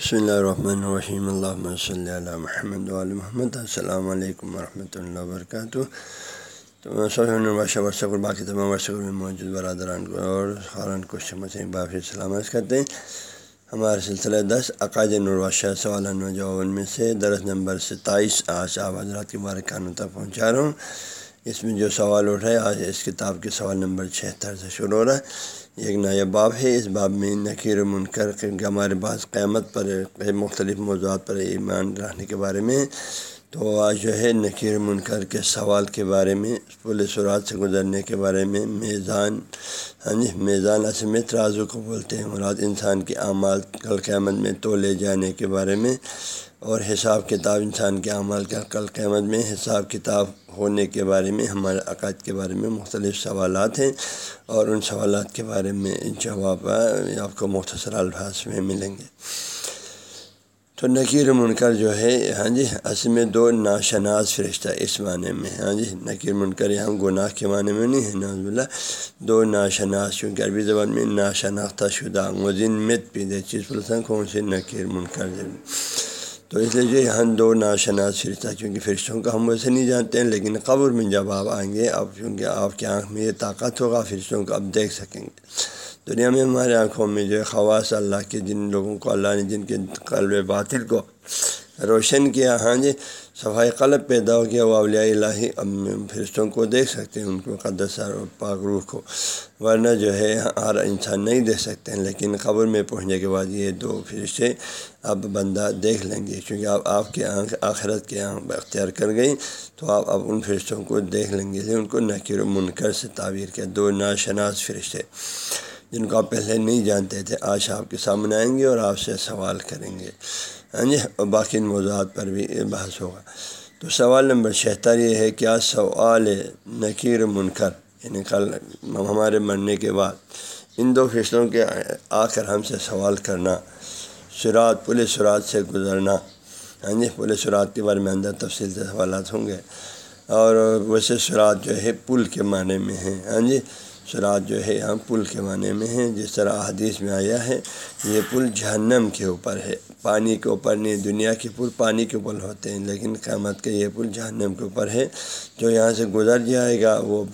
بسم اللہ الرحمن الرحیم اللہ صلی اللہ محمد علیہ محمد السلام علیکم ورحمۃ اللہ وبرکاتہ تو ورثہ باقی تمام ورثہ میں موجود برادران کو اور خارن کو شمس باقی سلامت کرتے ہیں ہمارے سلسلہ دس عقائد نرواشہ سوال نوجوان میں سے درس نمبر ستائیس آج آپ حضرات کے بارکانوں تک پہنچا رہا ہوں اس میں جو سوال اٹھا ہے آج اس کتاب کے سوال نمبر چھہتر سے شروع ہو رہا ہے۔ ایک نیا باب ہے، اس باب میں نقیر منکر کے ہمارے بعض قیامت پر مختلف موضوعات پر ایمان رہنے کے بارے میں۔ تو آج جو ہے نقیر منکر کے سوال کے بارے میں پولیس سرات سے گزرنے کے بارے میں میزان ہاں جی میزان اصم ترازو کو بولتے ہیں۔ مراد انسان کے اعمال کل قیامت میں تو لے جانے کے بارے میں۔ اور حساب کتاب انسان کے اعمال کا کل قیامت میں حساب کتاب ہونے کے بارے میں، ہمارے عقائد کے بارے میں مختلف سوالات ہیں اور ان سوالات کے بارے میں جواب آپ کو مختصر الفاظ میں ملیں گے۔ تو نکیر منکر جو ہے ہاں جی اصل میں دو ناشناس فرشتہ اس معنی میں ہاں جی نکیر منکر یہاں گناہ کے معنی میں نہیں ہے ناز اللہ دو ناشناس کیونکہ عربی زبان میں ناشناختہ شدہ مزین مت پیدے چیز پرسن کون سے نکیر منکر جی۔ تو اس لیے جو یہاں دو ناشناس فرشتہ کیونکہ فرشتوں کا ہم ویسے نہیں جانتے ہیں، لیکن قبر میں جب آپ آئیں گے اب کیونکہ آپ کی آنکھ میں یہ طاقت ہوگا، فرشتوں کو اب دیکھ سکیں گے۔ دنیا میں ہمارے آنکھوں میں جو ہے، خواص اللہ کے جن لوگوں کو، اللہ نے جن کے قلب باطل کو روشن کیا ہاں جی صفائی قلب پیدا ہو گیا، وہ اولیاء الہی اب فرشتوں کو دیکھ سکتے ہیں، ان کو قدس اور پاک روح کو، ورنہ جو ہے ہر انسان نہیں دیکھ سکتے ہیں۔ لیکن قبر میں پہنچنے کے بعد یہ دو فرشتے اب بندہ دیکھ لیں گے کیونکہ آپ آپ کے آنکھ آخرت کے آنکھ اختیار کر گئی تو آپ اب ان فرشتوں کو دیکھ لیں گے۔ ان کو نقیر و منکر سے تعبیر کیا، دو ناشناس فرشتے، جن کو آپ پہلے نہیں جانتے تھے، آج آپ کے سامنے آئیں گے اور آپ سے سوال کریں گے۔ ہاں جی اور باقی موضوعات پر بھی بحث ہوگا۔ تو سوال نمبر چھہتر یہ ہے، کیا سوال نکیر منکر یعنی کل ہمارے مرنے کے بعد، ان دو فصلوں کے آ کر ہم سے سوال کرنا، سرات، پولیس سرات سے گزرنا۔ ہاں جی پولیس سرات کے بارے میں اندر تفصیل سے سوالات ہوں گے۔ اور ویسے سرات جو ہے پل کے معنی میں ہیں۔ ہاں جی سرات جو ہے یہاں پل کے معنی میں ہیں، جس طرح حدیث میں آیا ہے، یہ پل جہنم کے اوپر ہے۔ پانی کے اوپر نہیں، دنیا کے پل پانی کے اوپر ہوتے ہیں، لیکن قیامت کے یہ پل جہنم کے اوپر ہے۔ جو یہاں سے گزر جائے گا، وہ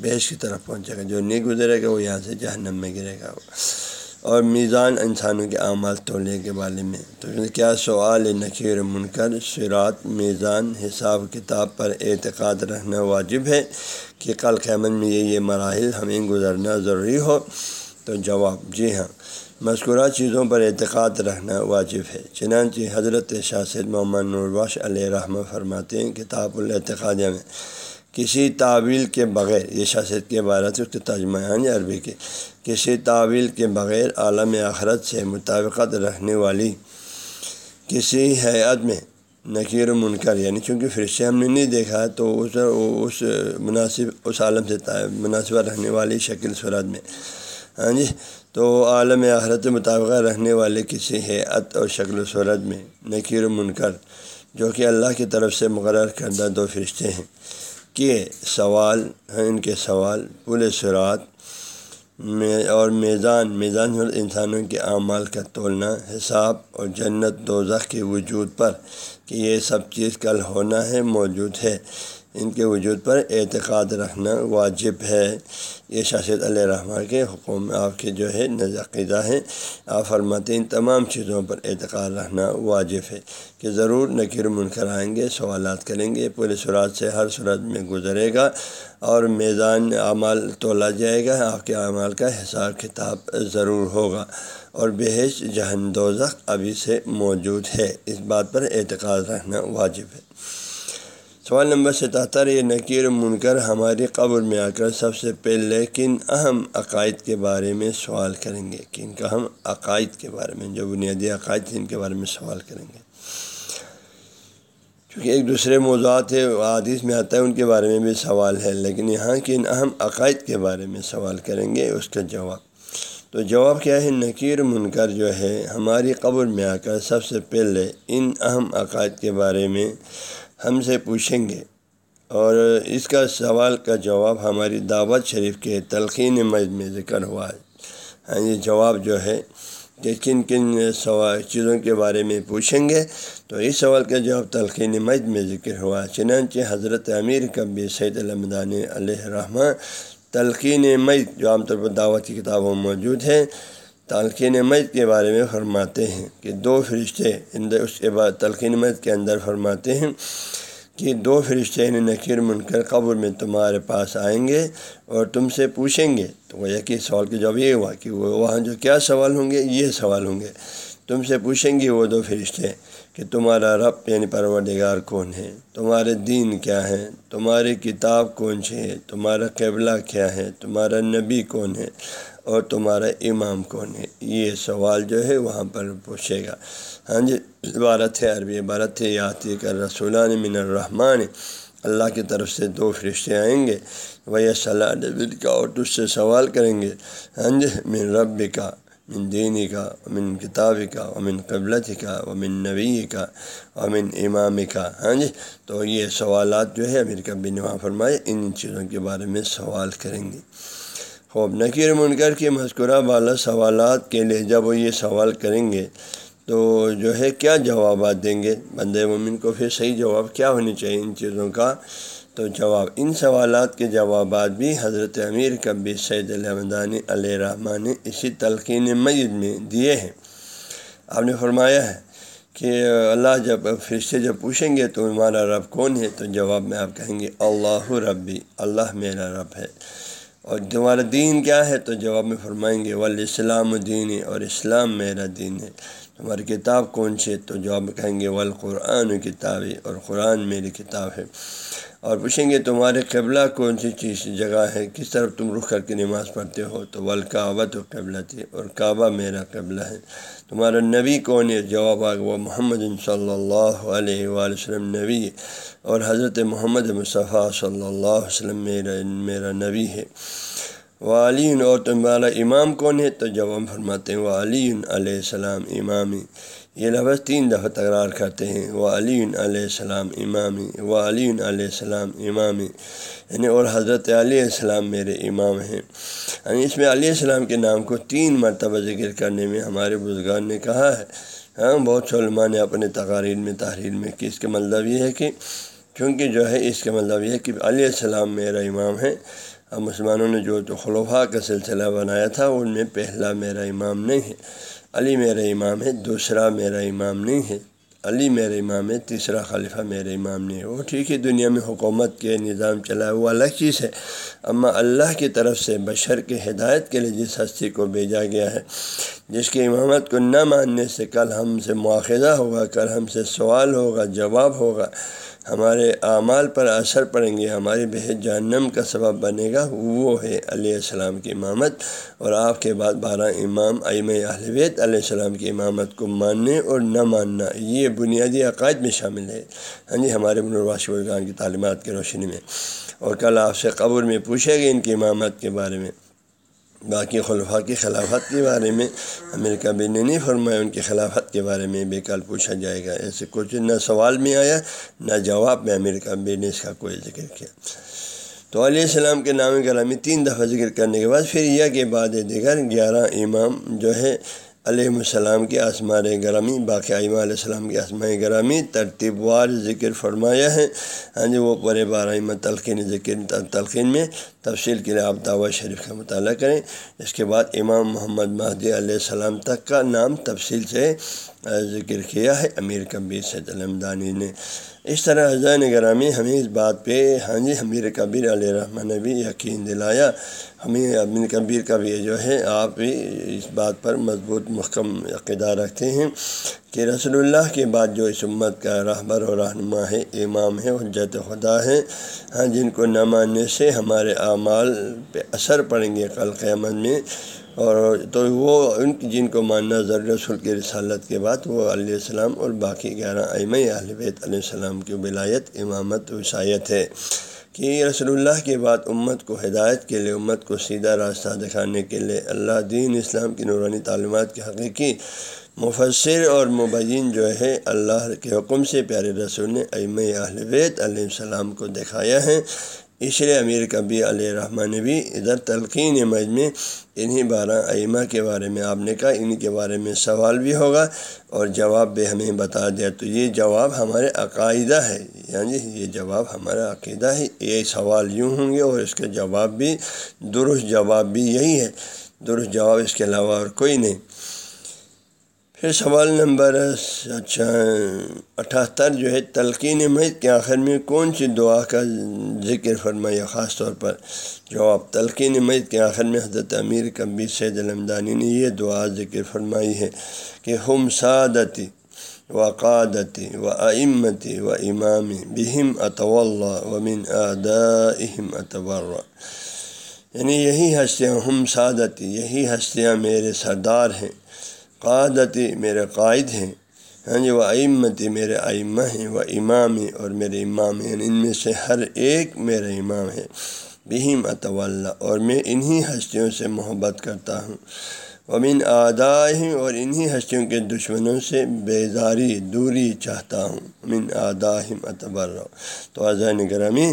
بیش کی طرف پہنچے گا۔ جو نہیں گزرے گا، وہ یہاں سے جہنم میں گرے گا۔ اور میزان انسانوں کے اعمال تولنے کے بارے میں۔ تو کیا سوال نقیر منکر سرات میزان، حساب کتاب پر اعتقاد رہنا واجب ہے۔ کہ کل قیمت میں یہ یہ مراحل ہمیں گزرنا ضروری ہو۔ تو جواب جی ہاں مذکورہ چیزوں پر اعتقاد رہنا واجب ہے۔ چنانچہ حضرت شاہ سید محمد نورباش علیہ رحمہ فرماتے ہیں، کتاب الاتقادیہ میں کسی تعویل کے بغیر، یہ شاست کے عبارت اس کے ترجمہ یعنی عربی کے، کسی تعویل کے بغیر عالم آخرت سے مطابقت رکھنے والی کسی حیات میں نقیر منکر یعنی چونکہ فرشتے ہم نے نہیں دیکھا، تو اس اس مناسب، اس عالم سے مناسبہ رہنے والی شکل صورت میں۔ ہاں جی؟ تو عالم آخرت مطابقہ رہنے والے کسی حیات اور شکل و صورت میں نقیر منکر، جو کہ اللہ کی طرف سے مقرر کردہ دو فرشتے ہیں۔ کہ سوال ہیں ان کے سوال پورے سرات اور میزان میزان انسانوں کے اعمال کا تولنا، حساب اور جنت دوزخ کے وجود پر کہ یہ سب چیز کل ہونا ہے، موجود ہے۔ ان کے وجود پر اعتقاد رکھنا واجب ہے۔ یہ شاشد علیہ رحمٰ کے حکم آپ کے جو ہے نزقیدہ ہیں، آپ فرماتے ان تمام چیزوں پر اعتقاد رکھنا واجب ہے کہ ضرور نکیر منکر آئیں گے، سوالات کریں گے پورے سرات سے ہر صورت میں گزرے گا اور میزان اعمال تولا جائے گا۔ آپ کے اعمال کا حساب کتاب ضرور ہوگا اور بحث جہن دوزخ ابھی سے موجود ہے۔ اس بات پر اعتقاد رکھنا واجب ہے۔ سوال نمبر ستہتر، یہ نکیر منکر ہماری قبر میں آ کر سب سے پہلے کن اہم عقائد کے بارے میں سوال کریں گے؟ کن کا ہم عقائد کے بارے میں، جو بنیادی عقائد ان کے بارے میں سوال کریں گے۔ چونکہ ایک دوسرے موضوعات ہے عادث میں آتا ہے، ان کے بارے میں بھی سوال ہے، لیکن یہاں کے ان اہم عقائد کے بارے میں سوال کریں گے، اس کا جواب۔ تو جواب کیا ہے؟ نکیر منکر جو ہے، ہماری قبر میں آ کر سب سے پہلے ان اہم عقائد کے بارے میں ہم سے پوچھیں گے۔ اور اس کا سوال کا جواب ہماری دعوت شریف کے تلقین مجھ میں ذکر ہوا ہے۔ ہاں یہ جواب جو ہے کہ کن کن سوال چیزوں کے بارے میں پوچھیں گے۔ تو اس سوال کا جواب تلقین مجد میں ذکر ہوا۔ چنانچہ حضرت امیر کبی سید المدان علیہ رحمٰ تلقین مجد جو عام طور پر دعوت کی کتابوں میں موجود ہے تلقین مجد کے بارے میں فرماتے ہیں کہ دو فرشتے اس کے بعد تلقین مجد کے اندر فرماتے ہیں کہ دو فرشتے یعنی نکیر منکر قبر میں تمہارے پاس آئیں گے اور تم سے پوچھیں گے تو وہ یقین سوال کا جواب یہ ہوا کہ وہ وہاں جو کیا سوال ہوں گے، یہ سوال ہوں گے۔ تم سے پوچھیں گے وہ دو فرشتے کہ تمہارا رب یعنی پروردگار کون ہے؟ تمہارے دین کیا ہے تمہاری کتاب کون سی ہے؟ تمہارا قبلہ کیا ہے؟ تمہارا نبی کون ہے؟ اور تمہارا امام کون ہے؟ یہ سوال جو ہے وہاں پر پوچھے گا۔ ہاں جی عبارت ہے عربی، عبارت ہے یاتی کر رسولان من الرحمٰن۔ اللہ کی طرف سے دو فرشتے آئیں گے۔ وہ صلاح کا اور تجھ سے سوال کریں گے۔ ہاں جی من رب کا من دینی کا امن کتاب کا امن قبلت کا امن نبی کا امن امام کا ہاں جی تو یہ سوالات جو ہے امیر کبی نما فرمائے ان چیزوں کے بارے میں سوال کریں گے۔ خوب نکیر منکر کی مذکورہ بالا سوالات کے لیے جب وہ یہ سوال کریں گے تو جو ہے کیا جوابات دیں گے؟ بند مومن کو پھر صحیح جواب کیا ہونی چاہیے ان چیزوں کا؟ تو جواب، ان سوالات کے جوابات بھی حضرت امیر کبی سید الحمدانی علیہ رحمٰن نے اسی تلقین مجد میں دیے ہیں۔ آپ نے فرمایا ہے کہ اللہ جب فرشتے جب پوچھیں گے تو ہمارا رب کون ہے؟ تو جواب میں آپ کہیں گے، اللہ ربی، اللہ میرا رب ہے۔ اور تمہارا دین کیا ہے؟ تو جواب میں فرمائیں گے، والاسلام دین اور اسلام میرا دین ہے۔ تمہاری کتاب کون سی ہے؟ تو جواب میں کہیں گے، والقرآن کتاب اور قرآن میری کتاب ہے۔ اور پوچھیں گے تمہارے قبلہ کون سی چیز جگہ ہے؟ کس طرف تم رخ کر کے نماز پڑھتے ہو؟ تو ولکعبہ تو قبلہ تھی اور کعبہ میرا قبلہ ہے۔ تمہارا نبی کون ہے؟ جواب آ وہ محمد صلی اللہ علیہ وآلہ وسلم نبی اور حضرت محمد مصطفیٰ صلی اللہ علیہ وسلم میرا میرا نبی ہے۔ وہ علی اور تمہارا امام کون ہے؟ تو جواب فرماتے ہیں وہ علی علیہ السلام امامی۔ یہ لفظ تین دفعہ تکرار کرتے ہیں وہ علی علیہ السلام امامی و علی علیہ السلام امامی۔ یعنی اور حضرت علیہ السلام میرے امام ہیں۔ یعنی اس میں علیہ السلام کے نام کو تین مرتبہ ذکر کرنے میں ہمارے بزرگان نے کہا ہے۔ ہاں بہت سے علماء نے اپنے تقاریر میں، تحریر میں کہ اس کا مطلب یہ ہے کہ کیونکہ جو ہے، اس کا مطلب یہ ہے کہ علیہ السلام میرا امام ہے۔ مسلمانوں نے جو تو خلفاء کا سلسلہ بنایا تھا، ان میں پہلا میرا امام نہیں ہے، علی میرا امام ہے، دوسرا میرا امام نہیں ہے، علی میرا امام ہے، تیسرا خلیفہ میرے امام نہیں ہے۔ وہ ٹھیک ہے، دنیا میں حکومت کے نظام چلا، وہ الگ چیز ہے۔ اما اللہ کی طرف سے بشر کے ہدایت کے لیے جس ہستی کو بھیجا گیا ہے جس کی امامت کو نہ ماننے سے کل ہم سے مواخذہ ہوگا، کل ہم سے سوال ہوگا، جواب ہوگا۔ ہمارے اعمال پر اثر پڑیں گے، ہماری بحث جہنم کا سبب بنے گا۔ وہ ہے علیہ السلام کی امامت اور آپ کے بعد بارہ امام ایم اہلویت علیہ السلام کی امامت کو ماننے اور نہ ماننا۔ یہ بنیادی عقائد میں شامل ہے۔ ہاں جی ہمارے بنرواش الرغان کی تعلیمات کی روشنی میں۔ اور کل آپ سے قبر میں پوچھے گئے ان کی امامت کے بارے میں۔ باقی خلفاء کی خلافت کے بارے میں امیر کبھی نے نہیں فرمایا، ان کی خلافت کے بارے میں بے کل پوچھا جائے گا۔ ایسے کچھ نہ سوال میں آیا، نہ جواب میں امیر کبھی نے اس کا کوئی ذکر کیا۔ تو علیہ السلام کے نام گرامی تین دفعہ ذکر کرنے کے بعد پھر یہ کہ بعد دیگر گیارہ امام جو ہے علیہ السلام کی آسمان گرامی، باقی علیہ السلام کی آسماء گرامی ترتیب وار ذکر فرمایا ہے۔ ہاں جی وہ پورے بارہ تلقین ذکر، تلقین میں تفصیل کے لیے آپ دعوت شریف کا مطالعہ کریں۔ اس کے بعد امام محمد مہدی علیہ السلام تک کا نام تفصیل سے ذکر کیا ہے۔ امیر کبیر سید علمدانی نے اس طرح حضین گرامی ہمیں اس بات پہ ہاں جی امیر کبیر علیہ رحمٰن نے بھی یقین دلایا۔ ہمیں امین کبیر کا بھی جو ہے، آپ بھی اس بات پر مضبوط محکم عقیدہ رکھتے ہیں کہ رسول اللہ کے بعد جو اس امت کا رہبر و رہنما ہے، امام ہے، حجت خدا ہے ہاں جن کو نہ ماننے سے ہمارے اعمال پہ اثر پڑیں گے کل قیامت میں۔ اور تو وہ ان جن کو ماننا ضرور رسول کی رسالت کے بعد وہ علیہ السلام اور باقی گیارہ ایم اہل بیت علیہ السلام کی ولایت، امامت، وسایت ہے کہ رسول اللہ کے بعد امت کو ہدایت کے لیے، امت کو سیدھا راستہ دکھانے کے لیے اللہ دین اسلام کی نورانی تعلیمات کے حقیقی مفسر اور مبین جو ہے، اللہ کے حکم سے پیارے رسول نے ایم اہل بیت علیہ السلام کو دکھایا ہے اس لیے امیر کبی علیہ رحمٰن نے بھی ادھر تلقین مجھ میں انہیں بارہ ائمہ کے بارے میں آپ نے کہا، ان کے بارے میں سوال بھی ہوگا اور جواب بھی ہمیں بتا دیا تو یہ جواب ہمارے عقائدہ ہے۔ یعنی یہ جواب ہمارا عقیدہ ہے۔ یہ سوال یوں ہوں گے اور اس کے جواب بھی، درست جواب بھی یہی ہے۔ درست جواب اس کے علاوہ اور کوئی نہیں۔ پھر سوال نمبر اچھا اٹھہتر جو ہے، تلقین مہد کے آخر میں کون سی دعا کا ذکر فرمایا؟ خاص طور پر جواب، تلقین مہد کے آخر میں حضرت امیر کبی سید المدانی نے یہ دعا ذکر فرمائی ہے کہ ہم سعادتی و قادتی و امتی و امامی بہم اطول و من ادم اطور یعنی یہی ہستیاں، ہم سعادتی یہی ہستیاں میرے سردار ہیں۔ قادتی میرے قائد ہیں۔ ہاں جی وہ امتی میرے ائمہ ہیں، وہ امامی اور میرے امام ہیں۔ یعنی ان میں سے ہر ایک میرے امام ہے بہم اطول اور میں انہی ہستیوں سے محبت کرتا ہوں۔ ومن آدائیں اور انہی ہستیوں کے دشمنوں سے بیداری دوری چاہتا ہوں۔ من آداہم اتبر۔ تو اذان گرامی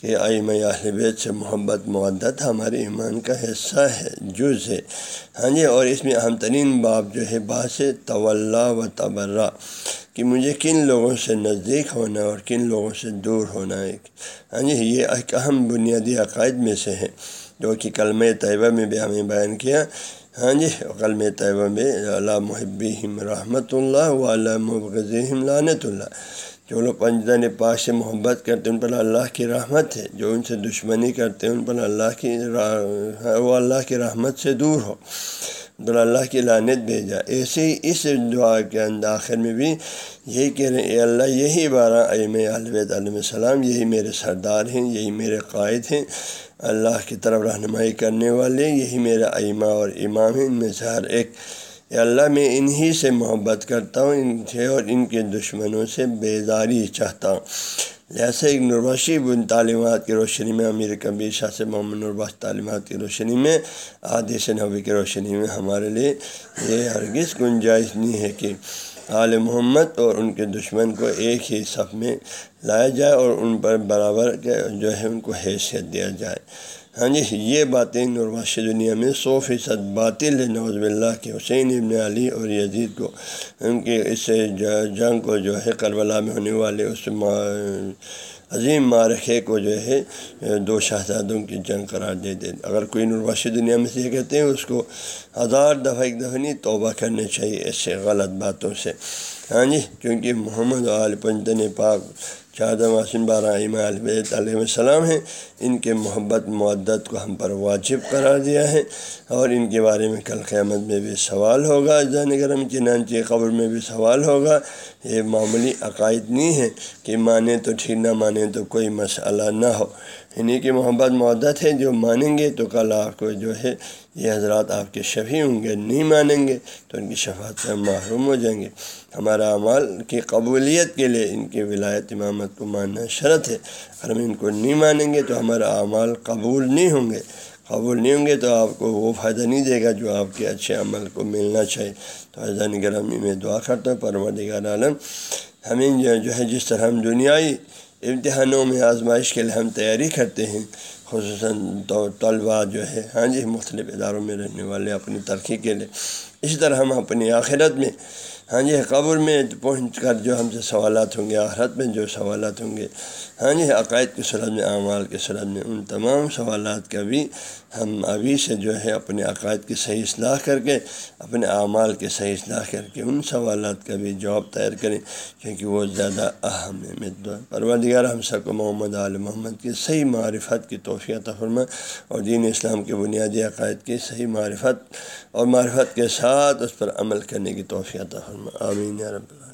کہ آئم اہل بیت سے محبت معدت ہمارے ایمان کا حصہ ہے، جز ہے۔ ہاں جی اور اس میں اہم ترین باب جو ہے باس طول و تبرہ کہ مجھے کن لوگوں سے نزدیک ہونا اور کن لوگوں سے دور ہونا ہے ہاں جی یہ ایک اہم بنیادی عقائد میں سے ہے، جو کہ کلم طیبہ میں بھی ہمیں بیان کیا۔ ہاں جی کلم طیبہ میں اللہ محبی رحمۃ اللہ و علام لانت اللہ۔ جو لوگ پنجدن پاک سے محبت کرتے ہیں، ان پر اللہ کی رحمت ہے۔ جو ان سے دشمنی کرتے ہیں، ان پر اللہ کی وہ اللہ کی رحمت سے دور ہو۔ پر اللہ کی لانت بھیجا۔ ایسے ہی اس دعا کے اندر آخر میں بھی یہی کہہ رہے ہیں، اے اللہ، یہی بارہ ایم علیہ السلام، یہی میرے سردار ہیں، یہی میرے قائد ہیں۔ اللہ کی طرف رہنمائی کرنے والے، یہی میرا ائمہ اور امام ہیں۔ ان میں سے ہر ایک اللہ، میں انہی سے محبت کرتا ہوں، ان سے اور ان کے دشمنوں سے بیداری چاہتا ہوں۔ لہٰذا ایک نرباشی بن تعلیمات کی روشنی میں، امیر کبیر شاہ سے محمد نرباش تعلیمات کی روشنی میں عادث نبی کی روشنی میں ہمارے لیے یہ ہرگز گنجائش نہیں ہے کہ عال محمد اور ان کے دشمن کو ایک ہی صف میں لایا جائے اور ان پر برابر کے جو ہے ان کو حیثیت دیا جائے۔ ہاں جی یہ باتیں نرواش دنیا میں سو فیصد باطل ہے نوز اللہ کے حسین ابن علی اور یزید کو، ان کے اس جنگ کو جو ہے، کربلا میں ہونے والے اس عظیم مارخے کو جو ہے، دو شہزادوں کی جنگ قرار دے دے۔ اگر کوئی نرواش دنیا میں سے یہ کہتے ہیں، اس کو ہزار دفعہ ایک دفعہ نہیں، توبہ کرنے چاہیے، ایسے غلط باتوں سے۔ ہاں جی کیونکہ محمد عال پنجن پاک شاہد واسم بارہ علیہ علیہ السلام ہیں۔ ان کے محبت معدت کو ہم پر واجب قرار دیا ہے۔ اور ان کے بارے میں کل قیامت میں بھی سوال ہوگا۔ جان کرم چنانچہ قبر میں بھی سوال ہوگا۔ یہ معمولی عقائد نہیں ہے کہ مانیں تو ٹھیک، نہ مانیں تو کوئی مسئلہ نہ ہو۔ یعنی انہیں کی محبت معدت ہے جو مانیں گے تو کل آپ کو جو ہے یہ حضرات آپ کے شفیع ہوں گے، نہیں مانیں گے تو ان کی شفاعت سے ہم محروم ہو جائیں گے۔ ہمارا اعمال کی قبولیت کے لیے ان کی ولایت امامت کو ماننا شرط ہے۔ اگر ہم ان کو نہیں مانیں گے تو ہمارا اعمال قبول نہیں ہوں گے۔ قبول نہیں ہوں گے تو آپ کو وہ فائدہ نہیں دے گا جو آپ کے اچھے عمل کو ملنا چاہیے۔ تو حضان گرامی میں دعا کرتا ہوں، پروردگار عالم، ہمیں جو ہے، جس طرح ہم دنیائی امتحانوں میں آزمائش کے لیے ہم تیاری کرتے ہیں، خصوصاً طلباء جو ہے ہاں جی مختلف اداروں میں رہنے والے اپنی ترقی کے لیے۔ اسی طرح ہم اپنی آخرت میں ہاں جی قبر میں پہنچ کر جو ہم سے سوالات ہوں گے، آخرت میں جو سوالات ہوں گے ہاں جی عقائد کی صورت میں، اعمال کی صورت میں، ان تمام سوالات کا بھی ہم ابھی سے جو ہے اپنے عقائد کی صحیح اصلاح کر کے، اپنے اعمال کے صحیح اصلاح کر کے ان سوالات کا بھی جواب تیار کریں، کیونکہ وہ زیادہ اہم ہے پروردگار ہم سب کو محمد عال محمد کی صحیح معرفت کی توفیع تفرما اور دین اسلام کے بنیادی عقائد کی صحیح معرفت اور معرفت کے ساتھ اس پر عمل کرنے کی توفیع تفرما آمین یا رب اللہ